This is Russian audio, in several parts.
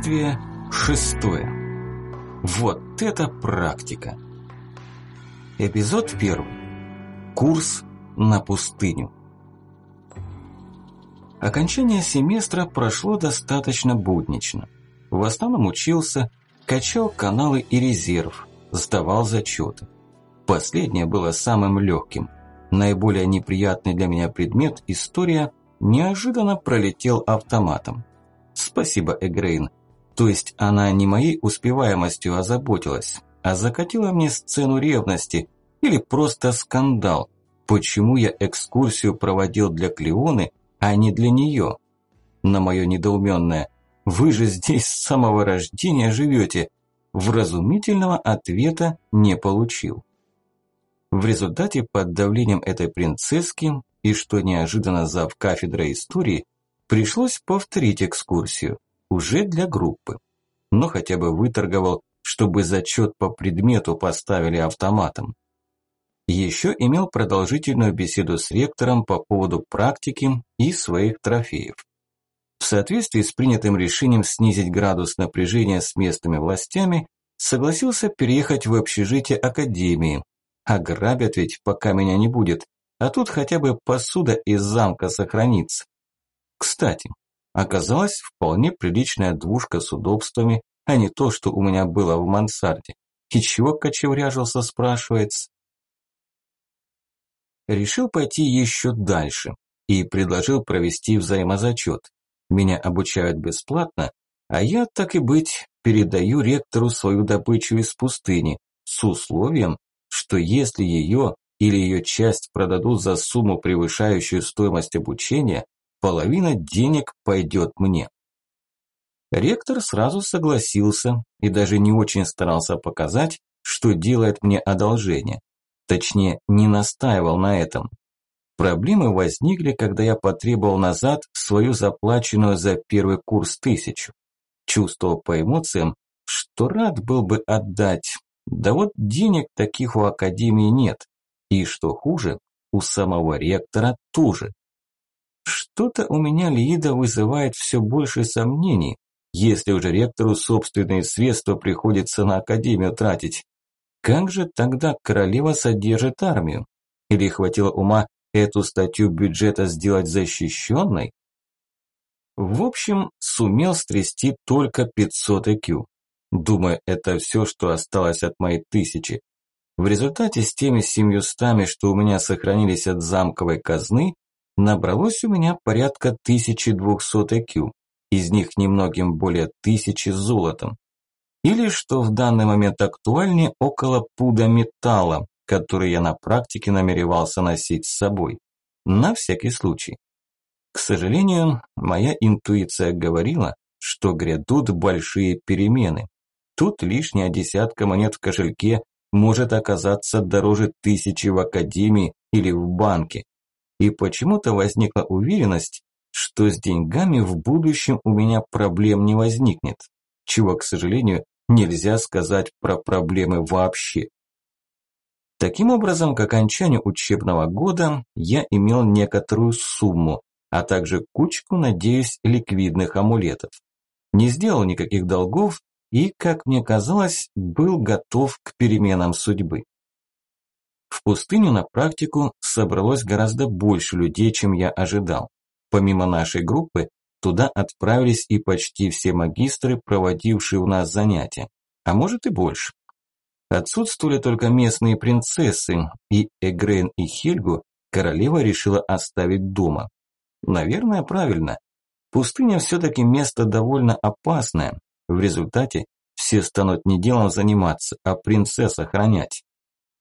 Действие шестое. Вот это практика. Эпизод первый. Курс на пустыню. Окончание семестра прошло достаточно буднично. В основном учился, качал каналы и резерв, сдавал зачеты. Последнее было самым легким. Наиболее неприятный для меня предмет – история – неожиданно пролетел автоматом. Спасибо, Эгрейн. То есть она не моей успеваемостью озаботилась, а закатила мне сцену ревности или просто скандал. Почему я экскурсию проводил для Клеоны, а не для нее? На мое недоуменное «Вы же здесь с самого рождения живете», вразумительного ответа не получил. В результате под давлением этой принцесски и, что неожиданно зав кафедрой истории, пришлось повторить экскурсию, уже для группы. Но хотя бы выторговал, чтобы зачет по предмету поставили автоматом. Еще имел продолжительную беседу с ректором по поводу практики и своих трофеев. В соответствии с принятым решением снизить градус напряжения с местными властями, согласился переехать в общежитие академии. Ограбят ведь, пока меня не будет, а тут хотя бы посуда из замка сохранится. Кстати, оказалась вполне приличная двушка с удобствами, а не то, что у меня было в мансарде. И чего кочевряжился, спрашивается решил пойти еще дальше и предложил провести взаимозачет. Меня обучают бесплатно, а я, так и быть, передаю ректору свою добычу из пустыни с условием, что если ее или ее часть продадут за сумму, превышающую стоимость обучения, половина денег пойдет мне. Ректор сразу согласился и даже не очень старался показать, что делает мне одолжение. Точнее, не настаивал на этом. Проблемы возникли, когда я потребовал назад свою заплаченную за первый курс тысячу. Чувствовал по эмоциям, что рад был бы отдать. Да вот денег таких у Академии нет. И что хуже, у самого ректора тоже. Что-то у меня Лида вызывает все больше сомнений, если уже ректору собственные средства приходится на Академию тратить. Как же тогда королева содержит армию? Или хватило ума эту статью бюджета сделать защищенной? В общем, сумел стрясти только 500 IQ. Думаю, это все, что осталось от моей тысячи. В результате с теми семьюстами, что у меня сохранились от замковой казны, набралось у меня порядка 1200 IQ, из них немногим более тысячи золотом или, что в данный момент актуальнее, около пуда металла, который я на практике намеревался носить с собой. На всякий случай. К сожалению, моя интуиция говорила, что грядут большие перемены. Тут лишняя десятка монет в кошельке может оказаться дороже тысячи в академии или в банке. И почему-то возникла уверенность, что с деньгами в будущем у меня проблем не возникнет, чего, к сожалению, нельзя сказать про проблемы вообще. Таким образом, к окончанию учебного года я имел некоторую сумму, а также кучку, надеюсь, ликвидных амулетов. Не сделал никаких долгов и, как мне казалось, был готов к переменам судьбы. В пустыню на практику собралось гораздо больше людей, чем я ожидал. Помимо нашей группы, Туда отправились и почти все магистры, проводившие у нас занятия, а может и больше. Отсутствовали только местные принцессы, и Эгрейн и Хельгу королева решила оставить дома. Наверное, правильно. Пустыня все-таки место довольно опасное. В результате все станут не делом заниматься, а принцесс охранять.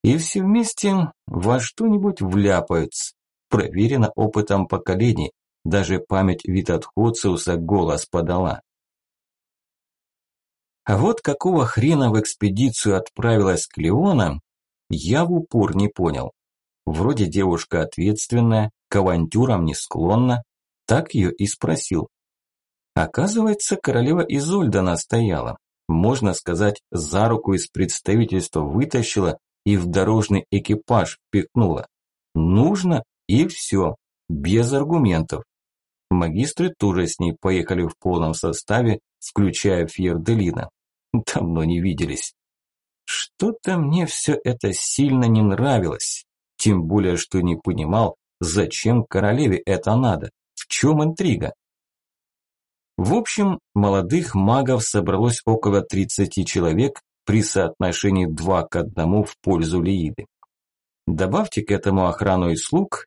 И все вместе во что-нибудь вляпаются. Проверено опытом поколений. Даже память Витатхоциуса голос подала. А вот какого хрена в экспедицию отправилась Клеона, я в упор не понял. Вроде девушка ответственная, к авантюрам не склонна, так ее и спросил. Оказывается, королева Изольда настояла. Можно сказать, за руку из представительства вытащила и в дорожный экипаж впихнула. Нужно и все, без аргументов. Магистры тоже с ней поехали в полном составе, включая Фьерделина. Давно не виделись. Что-то мне все это сильно не нравилось, тем более, что не понимал, зачем королеве это надо, в чем интрига. В общем, молодых магов собралось около 30 человек при соотношении 2 к 1 в пользу Лииды. Добавьте к этому охрану и слуг.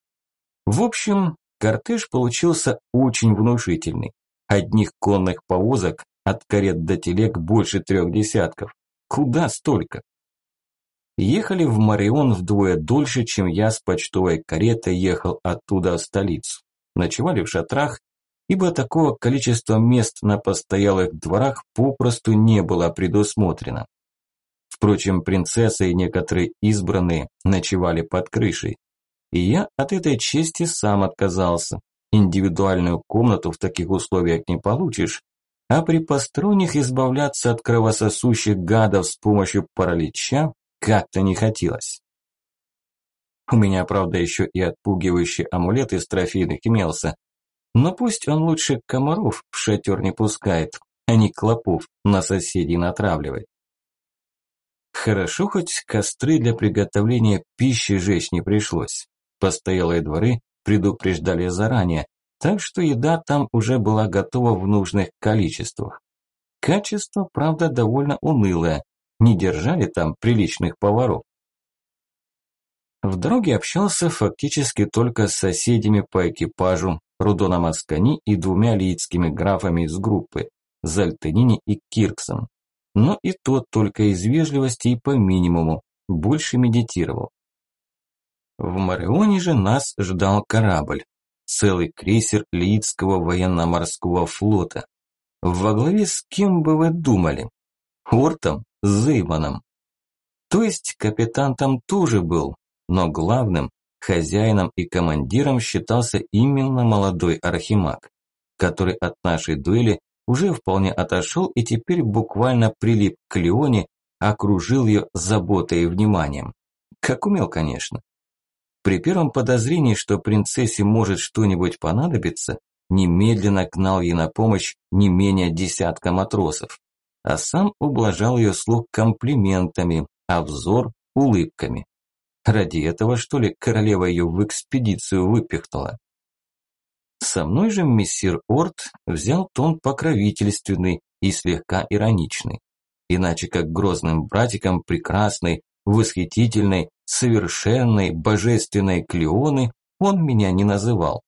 В общем, кортеж получился очень внушительный. Одних конных повозок от карет до телег больше трех десятков. Куда столько? Ехали в Марион вдвое дольше, чем я с почтовой каретой ехал оттуда в столицу. Ночевали в шатрах ибо такого количества мест на постоялых дворах попросту не было предусмотрено. Впрочем, принцесса и некоторые избранные ночевали под крышей. И я от этой чести сам отказался. Индивидуальную комнату в таких условиях не получишь, а при посторонних избавляться от кровососущих гадов с помощью паралича как-то не хотелось. У меня, правда, еще и отпугивающий амулет из трофейных имелся, но пусть он лучше комаров в шатер не пускает, а не клопов на соседей натравливает. Хорошо, хоть костры для приготовления пищи жечь не пришлось. Постоялые дворы предупреждали заранее, так что еда там уже была готова в нужных количествах. Качество, правда, довольно унылое, не держали там приличных поваров. В дороге общался фактически только с соседями по экипажу, Рудоном Аскани и двумя лидскими графами из группы, Зальтенини и Кирксом. Но и тот только из вежливости и по минимуму, больше медитировал. В Марионе же нас ждал корабль, целый крейсер Лидского военно-морского флота. Во главе с кем бы вы думали? Ортом Зейманом. То есть капитан там тоже был, но главным Хозяином и командиром считался именно молодой архимаг, который от нашей дуэли уже вполне отошел и теперь буквально прилип к Леоне, окружил ее заботой и вниманием. Как умел, конечно. При первом подозрении, что принцессе может что-нибудь понадобиться, немедленно гнал ей на помощь не менее десятка матросов, а сам ублажал ее слух комплиментами, а взор – улыбками. Ради этого, что ли, королева ее в экспедицию выпихнула? Со мной же мессир Орт взял тон покровительственный и слегка ироничный. Иначе как грозным братиком прекрасной, восхитительной, совершенной, божественной Клеоны он меня не называл.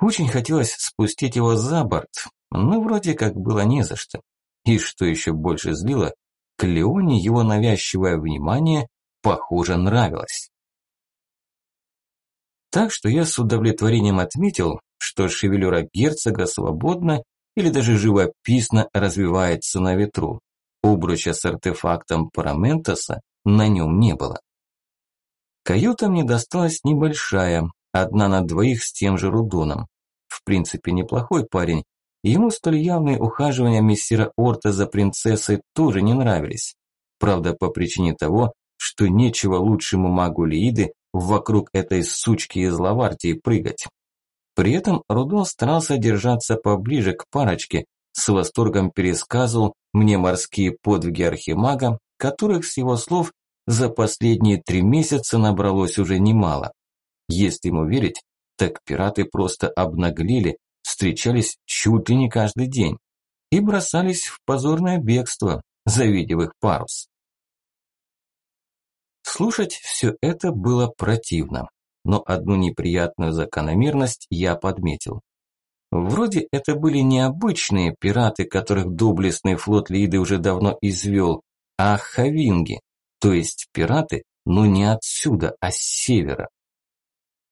Очень хотелось спустить его за борт, но вроде как было не за что. И что еще больше злило, Клеоне его навязчивое внимание похоже, нравилось. Так что я с удовлетворением отметил, что шевелюра герцога свободно или даже живописно развивается на ветру. Обруча с артефактом Параментоса на нем не было. Каюта мне досталась небольшая, одна на двоих с тем же Рудоном. В принципе, неплохой парень. Ему столь явные ухаживания мессира Орта за принцессой тоже не нравились. Правда, по причине того, что нечего лучшему магу Лииды вокруг этой сучки из Лавартии прыгать. При этом Рудон старался держаться поближе к парочке, с восторгом пересказывал мне морские подвиги архимага, которых, с его слов, за последние три месяца набралось уже немало. Если ему верить, так пираты просто обнаглели, встречались чуть ли не каждый день и бросались в позорное бегство, завидев их парус. Слушать все это было противно, но одну неприятную закономерность я подметил. Вроде это были необычные пираты, которых доблестный флот Лиды уже давно извел, а хавинги, то есть пираты, но не отсюда, а с севера.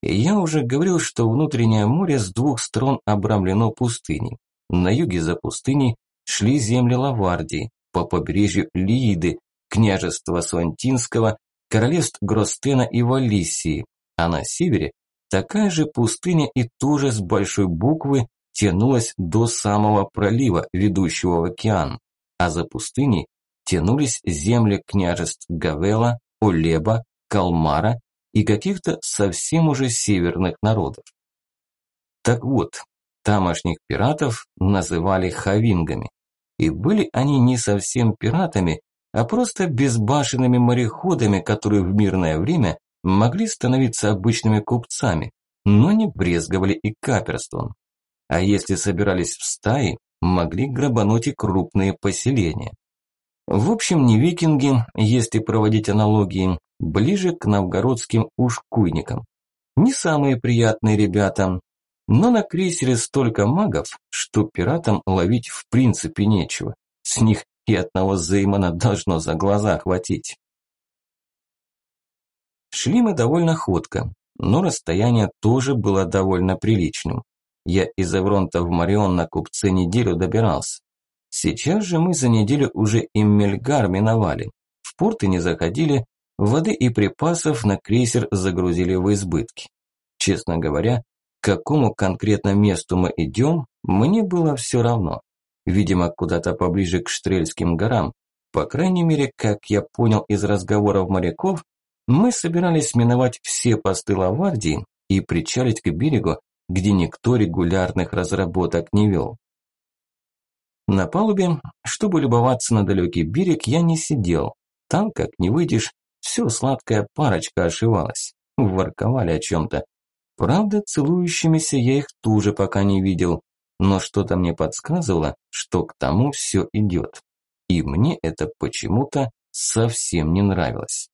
Я уже говорил, что внутреннее море с двух сторон обрамлено пустыней. На юге за пустыней шли земли Лавардии, по побережью Лииды, княжества Свантинского королевств Гростена и Валисии, а на севере такая же пустыня и тоже с большой буквы тянулась до самого пролива, ведущего в океан, а за пустыней тянулись земли княжеств Гавела, Олеба, Калмара и каких-то совсем уже северных народов. Так вот, тамошних пиратов называли хавингами, И были они не совсем пиратами, а просто безбашенными мореходами, которые в мирное время могли становиться обычными купцами, но не брезговали и каперством. А если собирались в стаи, могли грабануть и крупные поселения. В общем, не викинги, если проводить аналогии, ближе к новгородским ушкуйникам. Не самые приятные ребята, но на крейсере столько магов, что пиратам ловить в принципе нечего. С них и одного Зеймана должно за глаза хватить. Шли мы довольно ходко, но расстояние тоже было довольно приличным. Я из Эвронта в Марион на купце неделю добирался. Сейчас же мы за неделю уже и Мельгар миновали. В порты не заходили, воды и припасов на крейсер загрузили в избытке. Честно говоря, к какому конкретно месту мы идем, мне было все равно. Видимо, куда-то поближе к Штрельским горам. По крайней мере, как я понял из разговоров моряков, мы собирались миновать все посты Лавардии и причалить к берегу, где никто регулярных разработок не вел. На палубе, чтобы любоваться на далекий берег, я не сидел. Там, как не выйдешь, все сладкая парочка ошивалась. Ворковали о чем-то. Правда, целующимися я их тоже пока не видел, но что-то мне подсказывало, что к тому все идет. И мне это почему-то совсем не нравилось.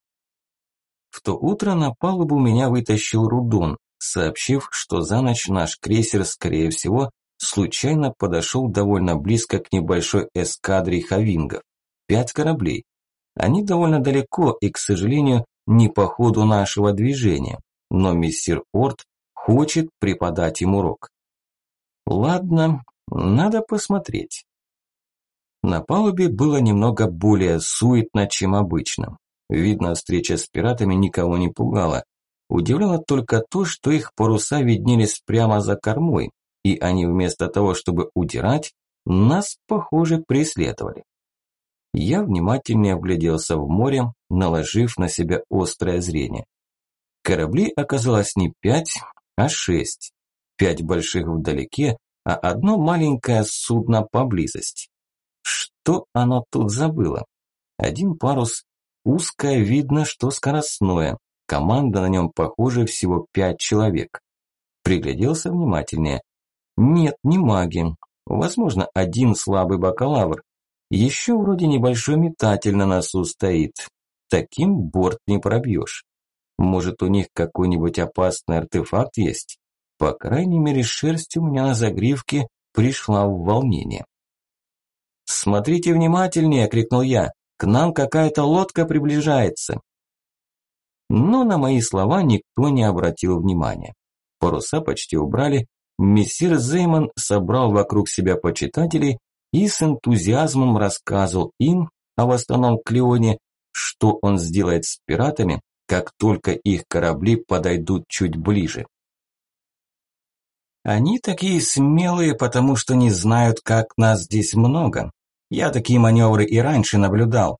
В то утро на палубу меня вытащил Рудон, сообщив, что за ночь наш крейсер, скорее всего, случайно подошел довольно близко к небольшой эскадре хавингов. Пять кораблей. Они довольно далеко и, к сожалению, не по ходу нашего движения, но мессир Орт хочет преподать им урок. Ладно, надо посмотреть. На палубе было немного более суетно, чем обычно. Видно, встреча с пиратами никого не пугала. Удивляло только то, что их паруса виднелись прямо за кормой, и они вместо того, чтобы удирать, нас, похоже, преследовали. Я внимательнее вгляделся в море, наложив на себя острое зрение. Кораблей оказалось не пять, а шесть. Пять больших вдалеке, а одно маленькое судно поблизости. Что оно тут забыло? Один парус, узкое, видно, что скоростное, Команда на нем, похоже, всего пять человек. Пригляделся внимательнее. Нет, не маги. Возможно, один слабый бакалавр. Еще вроде небольшой метатель на носу стоит. Таким борт не пробьешь. Может, у них какой-нибудь опасный артефакт есть? По крайней мере, шерсть у меня на загривке пришла в волнение. «Смотрите внимательнее!» – крикнул я. «К нам какая-то лодка приближается!» Но на мои слова никто не обратил внимания. Паруса почти убрали, мессир Зейман собрал вокруг себя почитателей и с энтузиазмом рассказывал им, а в основном Клеоне, что он сделает с пиратами, как только их корабли подойдут чуть ближе. Они такие смелые, потому что не знают, как нас здесь много. Я такие маневры и раньше наблюдал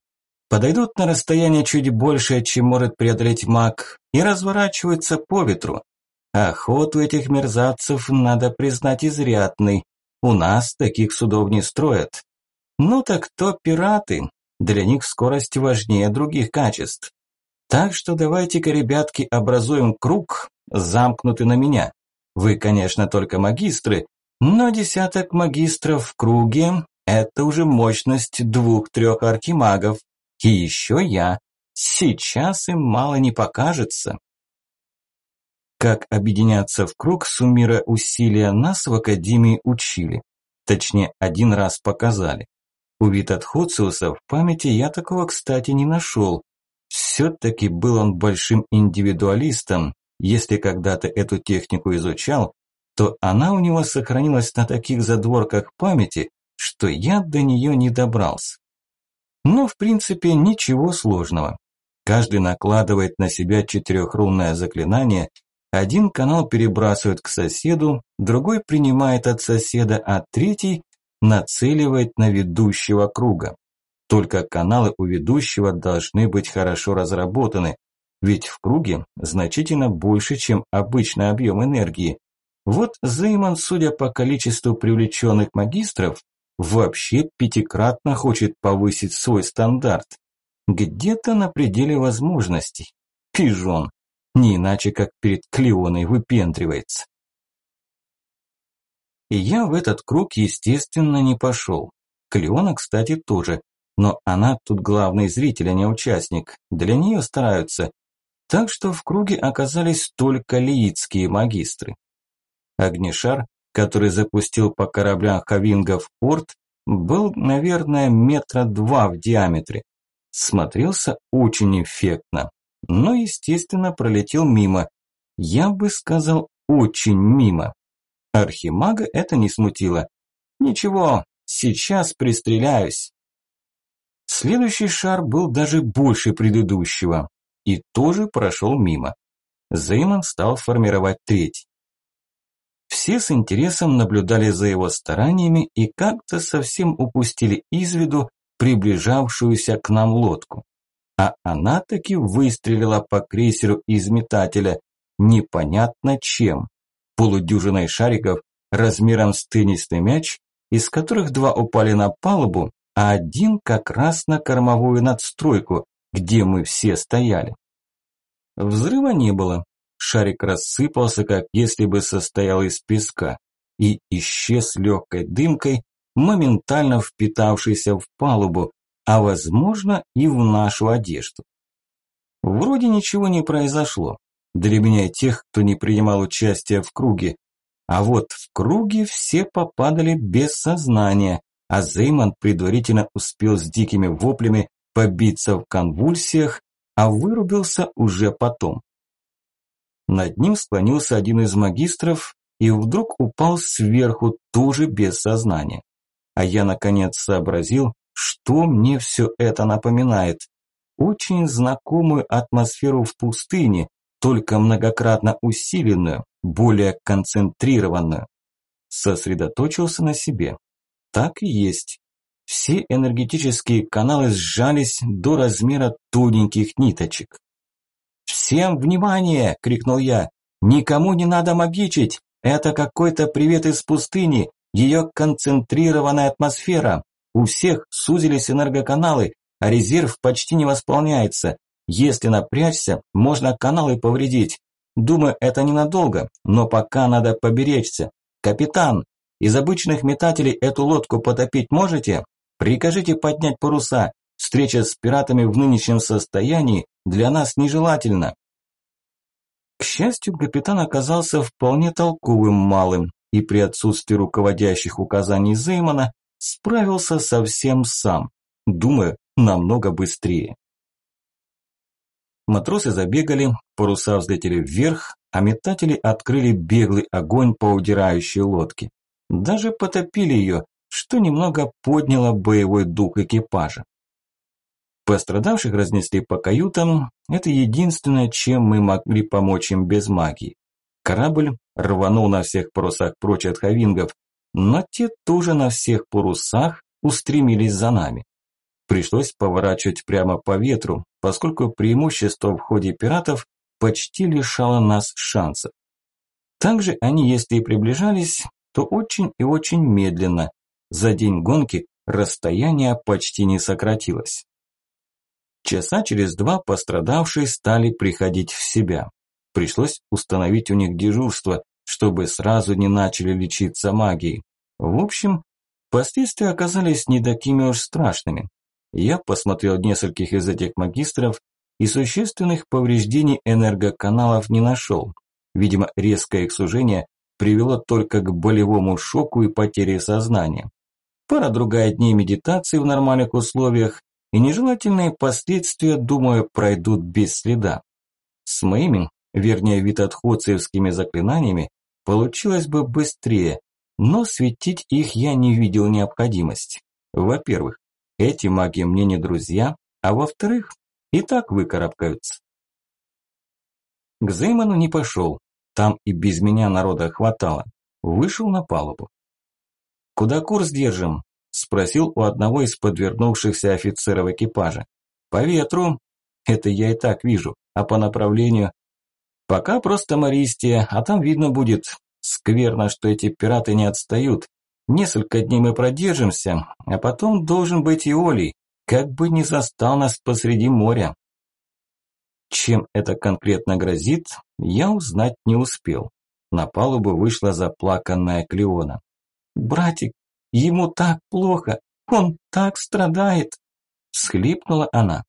подойдут на расстояние чуть большее, чем может преодолеть маг, и разворачиваются по ветру. Охоту этих мерзавцев, надо признать, изрядный. У нас таких судов не строят. Ну так то пираты. Для них скорость важнее других качеств. Так что давайте-ка, ребятки, образуем круг, замкнутый на меня. Вы, конечно, только магистры, но десяток магистров в круге – это уже мощность двух-трех архимагов. И еще я. Сейчас им мало не покажется. Как объединяться в круг, суммируя усилия, нас в Академии учили. Точнее, один раз показали. У Витатхоциуса в памяти я такого, кстати, не нашел. Все-таки был он большим индивидуалистом. Если когда-то эту технику изучал, то она у него сохранилась на таких задворках памяти, что я до нее не добрался. Но в принципе ничего сложного. Каждый накладывает на себя четырехрунное заклинание, один канал перебрасывает к соседу, другой принимает от соседа, а третий нацеливает на ведущего круга. Только каналы у ведущего должны быть хорошо разработаны, ведь в круге значительно больше, чем обычный объем энергии. Вот Зейман, судя по количеству привлеченных магистров, вообще пятикратно хочет повысить свой стандарт. Где-то на пределе возможностей. Пижон. Не иначе, как перед Клеоной выпендривается. И я в этот круг, естественно, не пошел. Клеона, кстати, тоже. Но она тут главный зритель, а не участник. Для нее стараются. Так что в круге оказались только лиитские магистры. Огнешар, который запустил по кораблям хавингов Орд, был, наверное, метра два в диаметре. Смотрелся очень эффектно, но, естественно, пролетел мимо. Я бы сказал, очень мимо. Архимага это не смутило. Ничего, сейчас пристреляюсь. Следующий шар был даже больше предыдущего и тоже прошел мимо. Зеймон стал формировать третий. Все с интересом наблюдали за его стараниями и как-то совсем упустили из виду приближавшуюся к нам лодку. А она таки выстрелила по крейсеру из метателя, непонятно чем, полудюжиной шариков размером с теннисный мяч, из которых два упали на палубу, а один как раз на кормовую надстройку, где мы все стояли. Взрыва не было, Шарик рассыпался, как если бы состоял из песка, и исчез легкой дымкой, моментально впитавшейся в палубу, а возможно и в нашу одежду. Вроде ничего не произошло, для меня тех, кто не принимал участия в круге, а вот в круге все попадали без сознания, а Зеймон предварительно успел с дикими воплями побиться в конвульсиях, а вырубился уже потом. Над ним склонился один из магистров и вдруг упал сверху, тоже без сознания. А я наконец сообразил, что мне все это напоминает. Очень знакомую атмосферу в пустыне, только многократно усиленную, более концентрированную. Сосредоточился на себе. Так и есть. Все энергетические каналы сжались до размера тоненьких ниточек. «Всем внимание!» – крикнул я. «Никому не надо магичить! Это какой-то привет из пустыни, ее концентрированная атмосфера. У всех сузились энергоканалы, а резерв почти не восполняется. Если напрячься, можно каналы повредить. Думаю, это ненадолго, но пока надо поберечься. Капитан, из обычных метателей эту лодку потопить можете? Прикажите поднять паруса. Встреча с пиратами в нынешнем состоянии для нас нежелательна. К счастью, капитан оказался вполне толковым малым и при отсутствии руководящих указаний Зеймана справился совсем сам, думаю, намного быстрее. Матросы забегали, паруса взлетели вверх, а метатели открыли беглый огонь по удирающей лодке. Даже потопили ее, что немного подняло боевой дух экипажа. Пострадавших разнесли по каютам, это единственное, чем мы могли помочь им без магии. Корабль рванул на всех парусах прочь от хавингов, но те тоже на всех парусах устремились за нами. Пришлось поворачивать прямо по ветру, поскольку преимущество в ходе пиратов почти лишало нас шансов. Также они, если и приближались, то очень и очень медленно. За день гонки расстояние почти не сократилось. Часа через два пострадавшие стали приходить в себя. Пришлось установить у них дежурство, чтобы сразу не начали лечиться магией. В общем, последствия оказались не такими уж страшными. Я посмотрел нескольких из этих магистров и существенных повреждений энергоканалов не нашел. Видимо, резкое их сужение привело только к болевому шоку и потере сознания. Пара-другая дней медитации в нормальных условиях, и нежелательные последствия, думаю, пройдут без следа. С моими, вернее, витотходцевскими заклинаниями получилось бы быстрее, но светить их я не видел необходимости. Во-первых, эти маги мне не друзья, а во-вторых, и так выкарабкаются. К Зейману не пошел, там и без меня народа хватало. Вышел на палубу. «Куда курс держим?» Спросил у одного из подвернувшихся офицеров экипажа. По ветру. Это я и так вижу. А по направлению? Пока просто Мористия, а там видно будет. Скверно, что эти пираты не отстают. Несколько дней мы продержимся, а потом должен быть и Олей, как бы не застал нас посреди моря. Чем это конкретно грозит, я узнать не успел. На палубу вышла заплаканная Клеона. «Братик, ему так плохо, он так страдает!» Схлипнула она.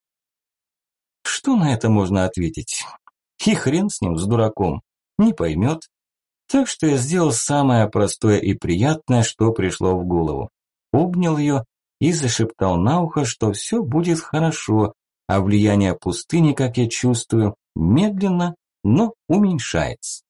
Что на это можно ответить? И хрен с ним, с дураком. Не поймет. Так что я сделал самое простое и приятное, что пришло в голову. Обнял ее и зашептал на ухо, что все будет хорошо, а влияние пустыни, как я чувствую, медленно, но уменьшается.